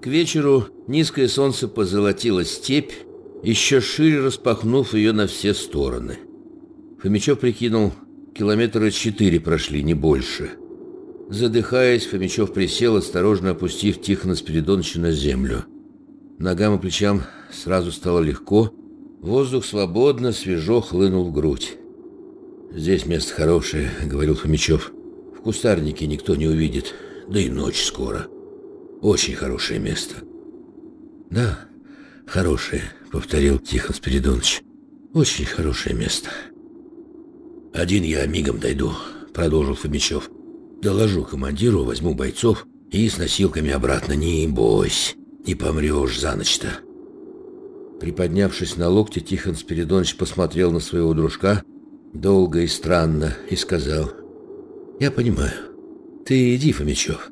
К вечеру низкое солнце позолотило степь, еще шире распахнув ее на все стороны. Фомичев прикинул, километра четыре прошли, не больше. Задыхаясь, Фомичев присел, осторожно опустив Тихона Спиридоновича на землю. Ногам и плечам сразу стало легко, воздух свободно, свежо хлынул в грудь. «Здесь место хорошее», — говорил Фомичев. «В кустарнике никто не увидит, да и ночь скоро. Очень хорошее место». «Да, хорошее», — повторил Тихон Спиридонович. «Очень хорошее место». «Один я мигом дойду», — продолжил Фомичев. «Доложу командиру, возьму бойцов и с носилками обратно. Не бойся, не помрешь за ночь-то». Приподнявшись на локте, Тихон Спиридонович посмотрел на своего дружка долго и странно и сказал, «Я понимаю. Ты иди, Фомичев,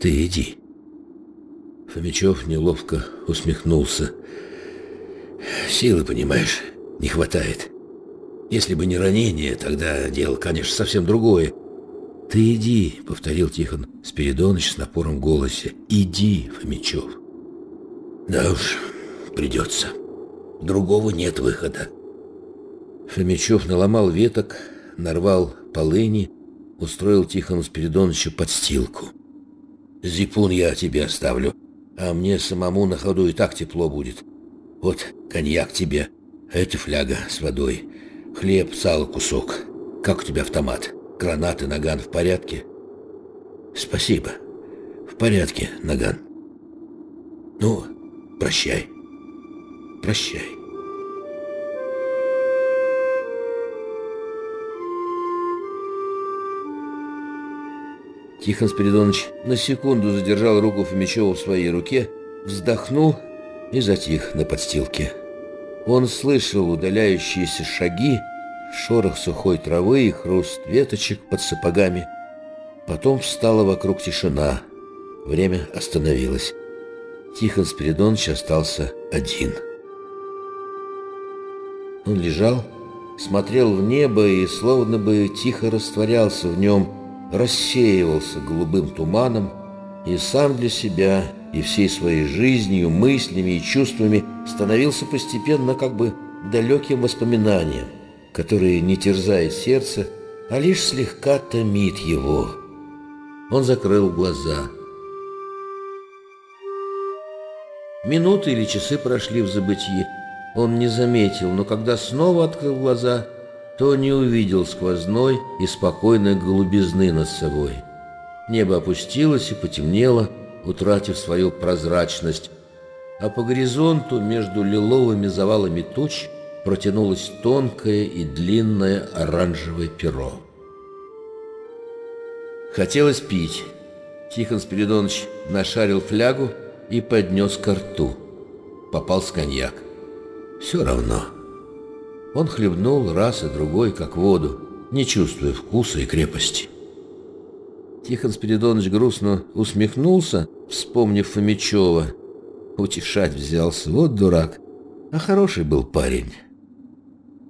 ты иди». Фомичев неловко усмехнулся. «Силы, понимаешь, не хватает. Если бы не ранение, тогда дело, конечно, совсем другое. «Ты иди», — повторил Тихон Спиридоныч с напором в голосе. «Иди, Фомичев». «Да уж, придется. Другого нет выхода». Фомичев наломал веток, нарвал полыни, устроил Тихону Спиридоновичу подстилку. «Зипун я тебе оставлю, а мне самому на ходу и так тепло будет. Вот коньяк тебе, а это фляга с водой, хлеб, сало, кусок. Как у тебя автомат? Гранаты, наган в порядке?» «Спасибо. В порядке, наган. Ну, прощай. Прощай». Тихон Спиридонович на секунду задержал руку Фомичева в своей руке, вздохнул и затих на подстилке. Он слышал удаляющиеся шаги, шорох сухой травы и хруст веточек под сапогами. Потом встала вокруг тишина. Время остановилось. Тихон Спиридонович остался один. Он лежал, смотрел в небо и словно бы тихо растворялся в нем, рассеивался голубым туманом и сам для себя и всей своей жизнью, мыслями и чувствами становился постепенно как бы далеким воспоминанием, которое не терзает сердце, а лишь слегка томит его. Он закрыл глаза. Минуты или часы прошли в забытии. Он не заметил, но когда снова открыл глаза – то не увидел сквозной и спокойной голубизны над собой. Небо опустилось и потемнело, утратив свою прозрачность, а по горизонту между лиловыми завалами туч протянулось тонкое и длинное оранжевое перо. Хотелось пить. Тихон Спиридонович нашарил флягу и поднес ко рту. Попался коньяк. Все равно. Он хлебнул раз и другой, как воду, не чувствуя вкуса и крепости. Тихон Спиридонович грустно усмехнулся, вспомнив Фомичева. Утешать взялся, вот дурак. А хороший был парень.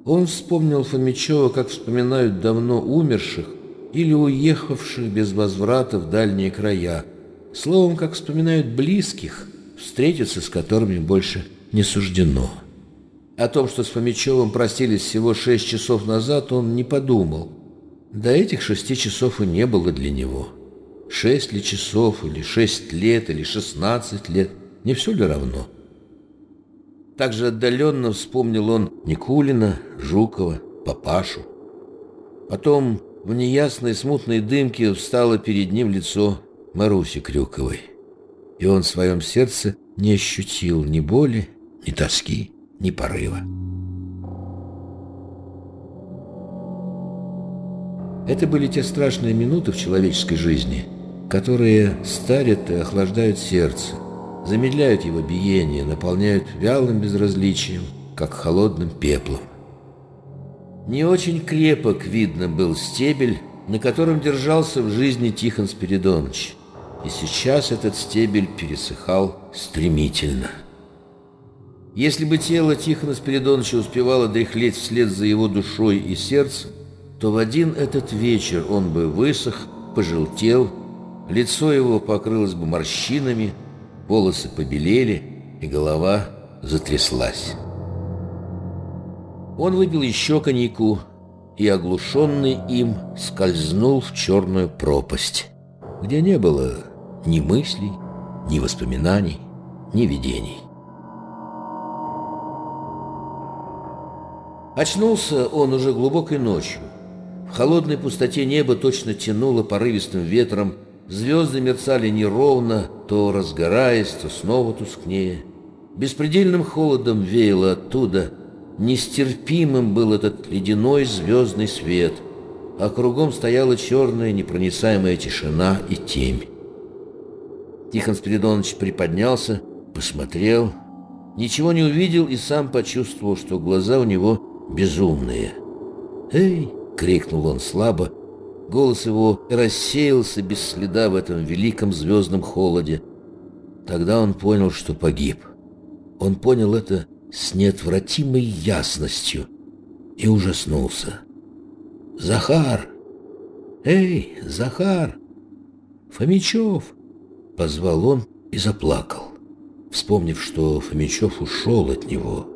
Он вспомнил Фомичева, как вспоминают давно умерших или уехавших без возврата в дальние края. Словом, как вспоминают близких, встретиться с которыми больше не суждено. О том, что с Фомичевым простились всего шесть часов назад, он не подумал. До этих шести часов и не было для него. Шесть ли часов, или шесть лет, или шестнадцать лет, не все ли равно? Также отдаленно вспомнил он Никулина, Жукова, Папашу. Потом в неясной смутной дымке встало перед ним лицо Маруси Крюковой. И он в своем сердце не ощутил ни боли, ни тоски ни порыва. Это были те страшные минуты в человеческой жизни, которые старят и охлаждают сердце, замедляют его биение, наполняют вялым безразличием, как холодным пеплом. Не очень крепок видно был стебель, на котором держался в жизни Тихон Спиридонович, и сейчас этот стебель пересыхал стремительно. Если бы тело Тихона Спиридоновича успевало дряхлеть вслед за его душой и сердцем, то в один этот вечер он бы высох, пожелтел, лицо его покрылось бы морщинами, волосы побелели, и голова затряслась. Он выпил еще коньяку и, оглушенный им, скользнул в черную пропасть, где не было ни мыслей, ни воспоминаний, ни видений. Очнулся он уже глубокой ночью. В холодной пустоте неба точно тянуло порывистым ветром, звезды мерцали неровно, то разгораясь, то снова тускнее. Беспредельным холодом веяло оттуда, нестерпимым был этот ледяной звездный свет, а кругом стояла черная непроницаемая тишина и темь. Тихон Спиридонович приподнялся, посмотрел, ничего не увидел и сам почувствовал, что глаза у него безумные. «Эй!» — крикнул он слабо. Голос его рассеялся без следа в этом великом звездном холоде. Тогда он понял, что погиб. Он понял это с неотвратимой ясностью и ужаснулся. «Захар! Эй, Захар! Фомичев!» — позвал он и заплакал, вспомнив, что Фомичев ушел от него.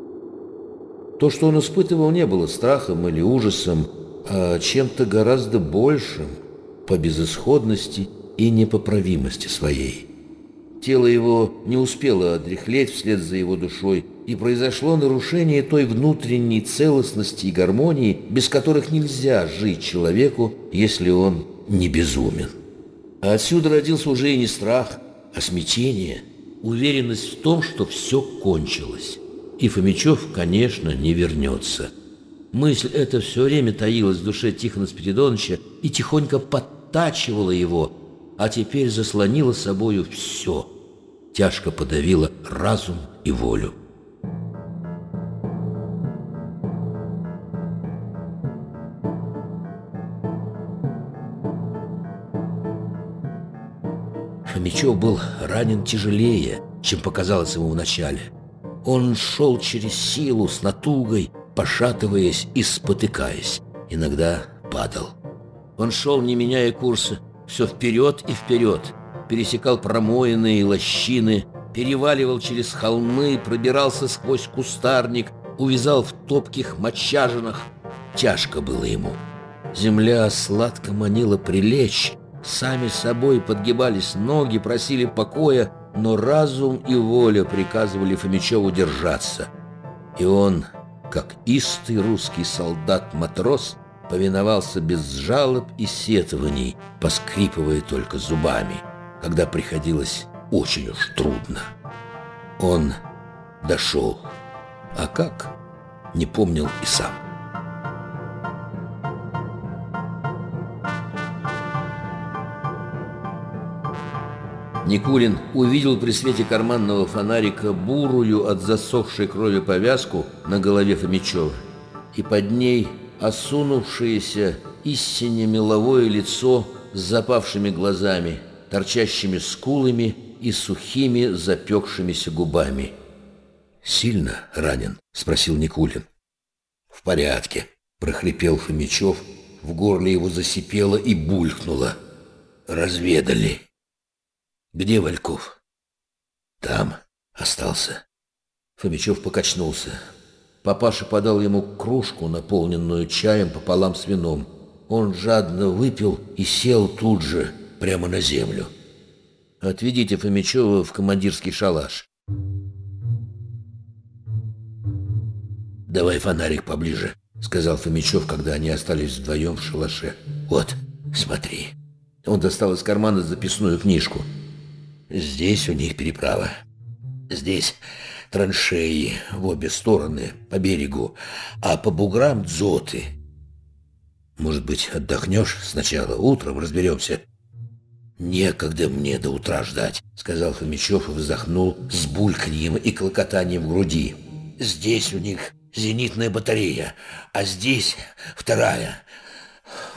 То, что он испытывал, не было страхом или ужасом, а чем-то гораздо большим по безысходности и непоправимости своей. Тело его не успело отрехлеть вслед за его душой, и произошло нарушение той внутренней целостности и гармонии, без которых нельзя жить человеку, если он не безумен. А отсюда родился уже и не страх, а смятение, уверенность в том, что все кончилось. И Фомичев, конечно, не вернется. Мысль эта все время таилась в душе Тихона Спиридоновича и тихонько подтачивала его, а теперь заслонила собою все, тяжко подавила разум и волю. Фомичев был ранен тяжелее, чем показалось ему вначале. Он шел через силу с натугой, пошатываясь и спотыкаясь. Иногда падал. Он шел, не меняя курса, все вперед и вперед, пересекал промоины лощины, переваливал через холмы, пробирался сквозь кустарник, увязал в топких мочажинах. Тяжко было ему. Земля сладко манила прилечь, сами собой подгибались ноги, просили покоя, но разум и воля приказывали Фомичеву держаться. И он, как истый русский солдат-матрос, повиновался без жалоб и сетований, поскрипывая только зубами, когда приходилось очень уж трудно. Он дошел, а как, не помнил и сам. Никулин увидел при свете карманного фонарика бурую от засохшей крови повязку на голове Фомичева и под ней осунувшееся истинно меловое лицо с запавшими глазами, торчащими скулами и сухими запекшимися губами. «Сильно ранен?» — спросил Никулин. «В порядке», — прохрипел Фомичев, в горле его засипело и булькнуло. «Разведали». «Где Вальков?» «Там остался». Фомичев покачнулся. Папаша подал ему кружку, наполненную чаем пополам с вином. Он жадно выпил и сел тут же, прямо на землю. «Отведите Фомичева в командирский шалаш». «Давай фонарик поближе», — сказал Фомичев, когда они остались вдвоем в шалаше. «Вот, смотри». Он достал из кармана записную книжку. Здесь у них переправа. Здесь траншеи в обе стороны по берегу, а по буграм дзоты. Может быть, отдохнешь сначала, утром разберемся. «Некогда мне до утра ждать», — сказал Фомичев и вздохнул с бульканьем и клокотанием в груди. «Здесь у них зенитная батарея, а здесь вторая.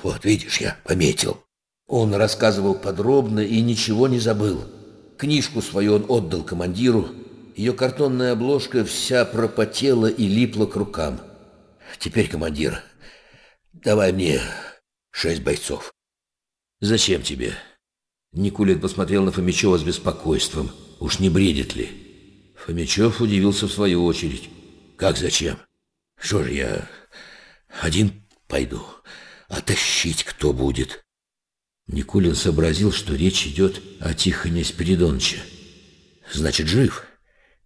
Вот, видишь, я пометил». Он рассказывал подробно и ничего не забыл. Книжку свою он отдал командиру. Ее картонная обложка вся пропотела и липла к рукам. «Теперь, командир, давай мне шесть бойцов». «Зачем тебе?» Никулин посмотрел на Фомичева с беспокойством. Уж не бредит ли? Фомичев удивился в свою очередь. Как зачем? Что же я один пойду? А тащить кто будет? Никулин сообразил, что речь идет о Тихоне Спиридоновиче. Значит, жив.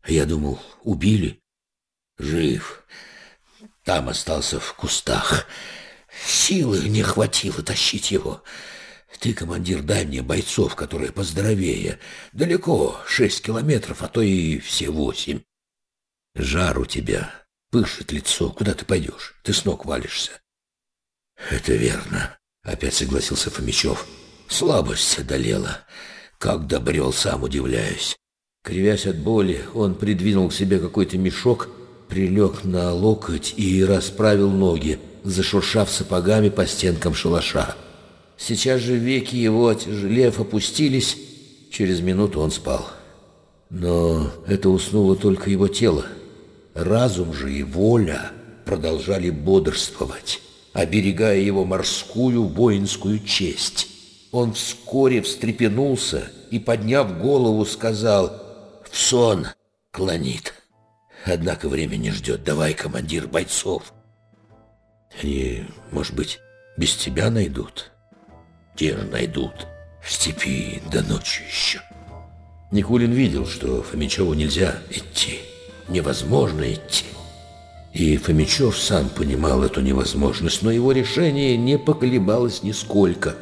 Я думал, убили. Жив. Там остался в кустах. Силы не хватило тащить его. Ты, командир, дай мне бойцов, которые поздоровее. Далеко, шесть километров, а то и все восемь. Жар у тебя, пышет лицо. Куда ты пойдешь? Ты с ног валишься. Это верно, опять согласился Фомичев. Слабость одолела. Как добрел, сам удивляюсь. Кривясь от боли, он придвинул к себе какой-то мешок, прилег на локоть и расправил ноги, зашуршав сапогами по стенкам шалаша. Сейчас же веки его, отяжелев, опустились. Через минуту он спал. Но это уснуло только его тело. Разум же и воля продолжали бодрствовать, оберегая его морскую воинскую честь. Он вскоре встрепенулся и, подняв голову, сказал «В сон клонит». Однако время не ждет. Давай, командир бойцов. Они, может быть, без тебя найдут? Те же найдут. В степи до ночи еще. Никулин видел, что Фомичеву нельзя идти. Невозможно идти. И Фомичев сам понимал эту невозможность, но его решение не поколебалось нисколько.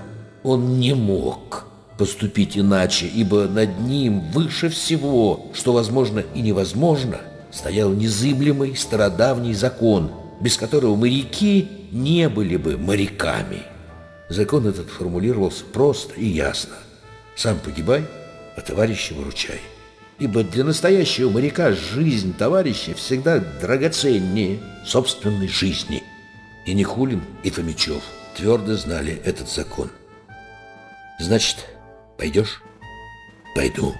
Он не мог поступить иначе, ибо над ним выше всего, что возможно и невозможно, стоял незыблемый стародавний закон, без которого моряки не были бы моряками. Закон этот формулировался просто и ясно. Сам погибай, а товарища выручай. Ибо для настоящего моряка жизнь товарища всегда драгоценнее собственной жизни. И Никулин, и Фомичев твердо знали этот закон. Значит, пойдешь? Пойду.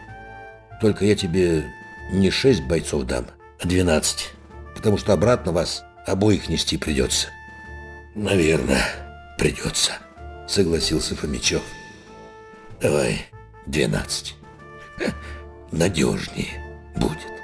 Только я тебе не шесть бойцов дам, а двенадцать, потому что обратно вас обоих нести придется. Наверное, придется, согласился Фомичев. Давай двенадцать. Надежнее будет.